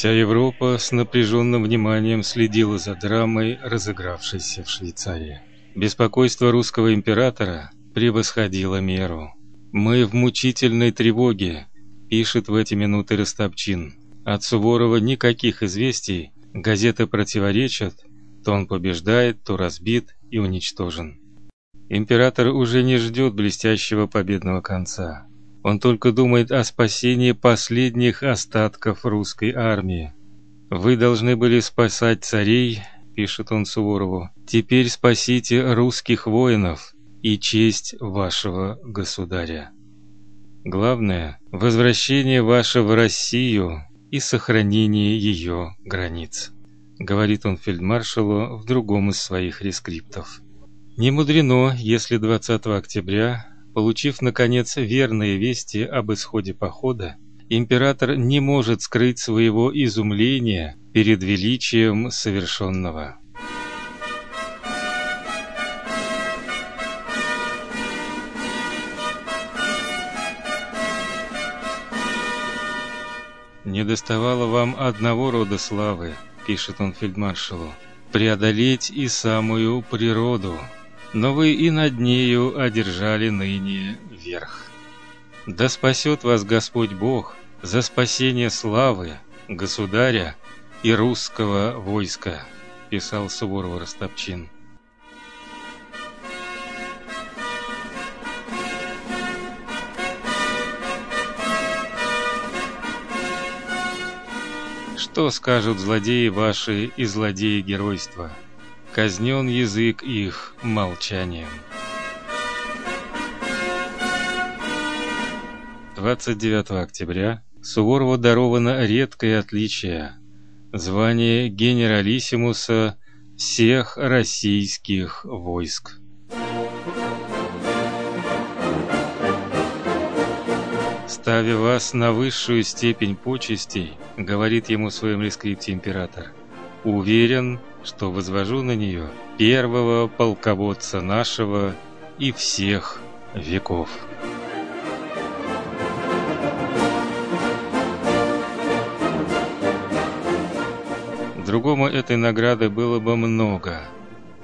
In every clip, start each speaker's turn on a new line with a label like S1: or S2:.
S1: Вся Европа с напряженным вниманием следила за драмой, разыгравшейся в Швейцарии. Беспокойство русского императора превосходило меру. Мы в мучительной тревоге, пишет в эти минуты Ростопчин. От Суворова никаких известий, газеты противоречат, то он побеждает, то разбит и уничтожен. Император уже не ждет блестящего победного конца. Он только думает о спасении последних остатков русской армии. Вы должны были спасать царей, пишет он Суворову. Теперь спасите русских воинов и честь вашего государя. Главное возвращение вашего в Россию и сохранение ее границ, говорит он фельдмаршалу в другом из своих рескриптов. Не мудрено, если 20 октября Получив наконец верные вести об исходе похода, император не может скрыть своего изумления перед величием совершенного. Не доставало вам одного рода славы, пишет он фельдмаршалу, преодолеть и самую природу но вы и над нею одержали ныне верх. Да спасет вас Господь Бог за спасение славы государя и русского войска, писал Суворов Ростопчин. Что скажут злодеи ваши и злодеи геройства? Казнен язык их молчанием. 29 октября Суворову даровано редкое отличие звание генералиссимуса всех российских войск. Ставя вас на высшую степень почестей, говорит ему в своем рескрипте император, уверен, что возвожу на нее первого полководца нашего и всех веков. Другому этой награды было бы много,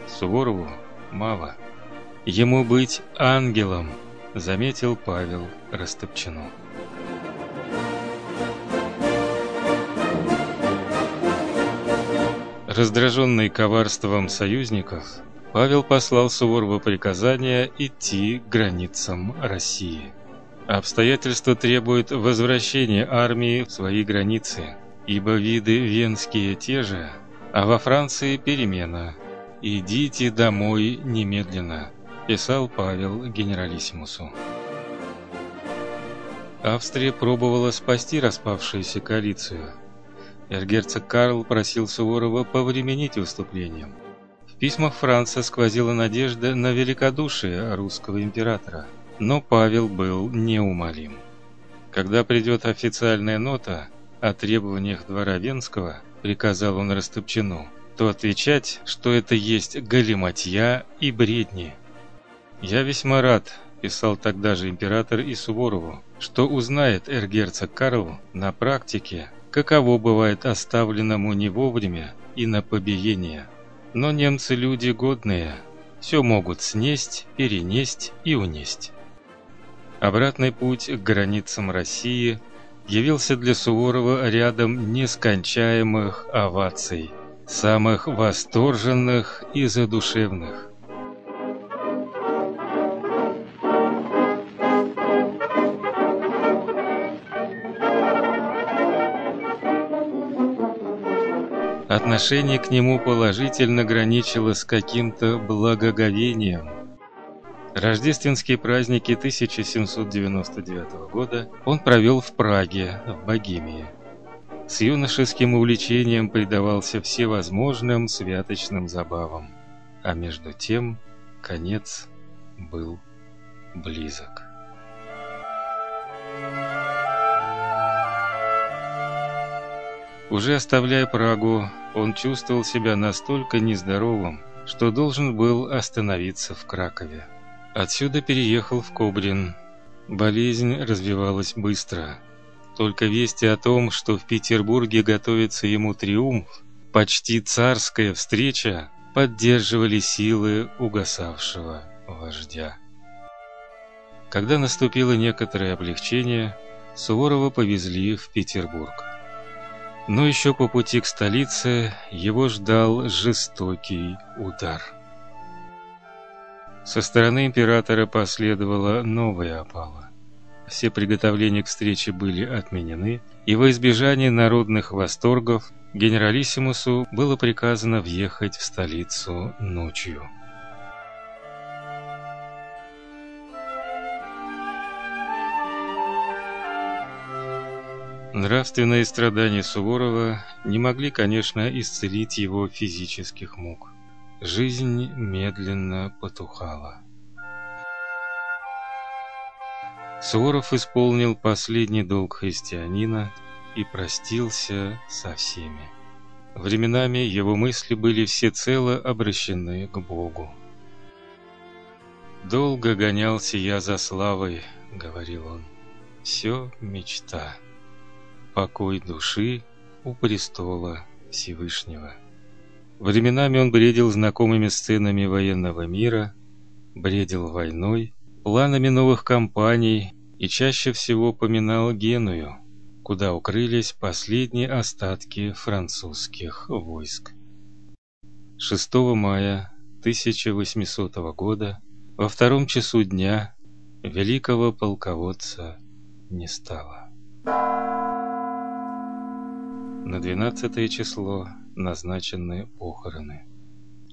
S1: Суворову мало. Ему быть ангелом, заметил Павел Растопчинов. Раздраженный коварством союзников, Павел послал Суворову приказание идти к границам России. Обстоятельства требуют возвращения армии в свои границы, ибо виды венские те же, а во Франции перемена. Идите домой немедленно, писал Павел генералиссимусу. Австрия пробовала спасти распавшуюся коалицию – Эргерцог Карл просил Суворова повременить выступлением. В письмах Франца сквозила надежда на великодушие русского императора, но Павел был неумолим. Когда придет официальная нота о требованиях двора Венского, приказал он Растопчину, то отвечать, что это есть галиматья и бредни. Я весьма рад, писал тогда же император и Суворову, что узнает эргерцог Карл на практике каково бывает оставленному не вовремя и на побиение. Но немцы люди годные, все могут снесть, перенесть и унесть. Обратный путь к границам России явился для Суворова рядом нескончаемых оваций, самых восторженных и задушевных. Отношение к нему положительно граничило с каким-то благоговением. Рождественские праздники 1799 года он провел в Праге, в Богемии. С юношеским увлечением предавался всевозможным святочным забавам, а между тем конец был близок. Уже оставляя Прагу, он чувствовал себя настолько нездоровым, что должен был остановиться в Кракове. Отсюда переехал в Кобрин. Болезнь развивалась быстро. Только вести о том, что в Петербурге готовится ему триумф, почти царская встреча, поддерживали силы угасавшего вождя. Когда наступило некоторое облегчение, Суворова повезли в Петербург. Но еще по пути к столице его ждал жестокий удар. Со стороны императора последовала новая опала. Все приготовления к встрече были отменены, и во избежание народных восторгов генералиссимусу было приказано въехать в столицу ночью. Нравственные страдания Суворова не могли, конечно, исцелить его физических мук. Жизнь медленно потухала. Суворов исполнил последний долг христианина и простился со всеми. Временами его мысли были всецело обращены к Богу. «Долго гонялся я за славой», — говорил он, — «все мечта» покой души у престола Всевышнего. Временами он бредил знакомыми сценами военного мира, бредил войной, планами новых кампаний и чаще всего поминал Геную, куда укрылись последние остатки французских войск. 6 мая 1800 года во втором часу дня великого полководца не стало. На 12 число назначены похороны.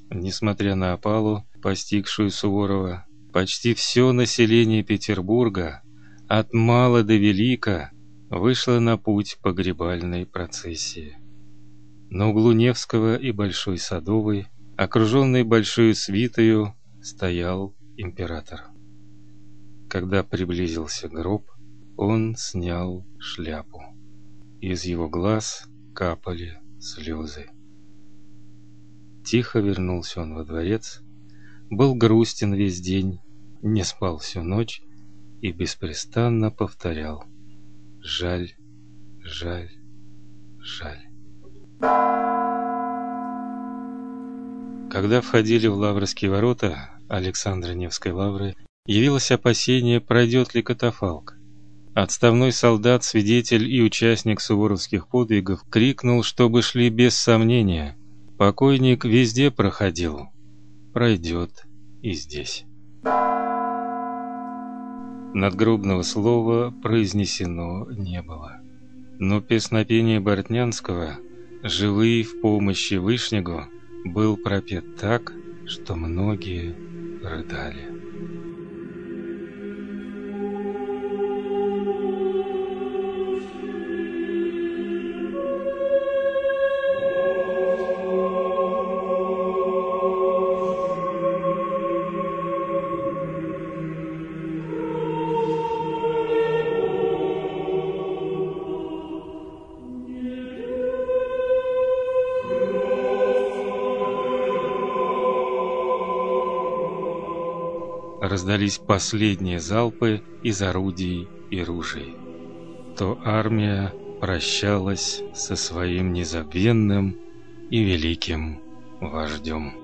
S1: Несмотря на опалу, постигшую Суворова, почти все население Петербурга, от мала до велика, вышло на путь погребальной процессии. На углу Невского и Большой Садовой, окруженный большой свитою, стоял император. Когда приблизился гроб, он снял шляпу. Из его глаз капали слезы. Тихо вернулся он во дворец, был грустен весь день, не спал всю ночь и беспрестанно повторял: жаль, жаль, жаль. Когда входили в Лаврские ворота Александра Невской лавры, явилось опасение, пройдет ли катафалк. Отставной солдат, свидетель и участник суворовских подвигов, крикнул, чтобы шли без сомнения. Покойник везде проходил, пройдет и здесь. Надгробного слова произнесено не было. Но песнопение Бортнянского, живый в помощи Вышнего, был пропет так, что многие рыдали. Раздались последние залпы из орудий и ружей. То армия прощалась со своим незабвенным и великим вождем.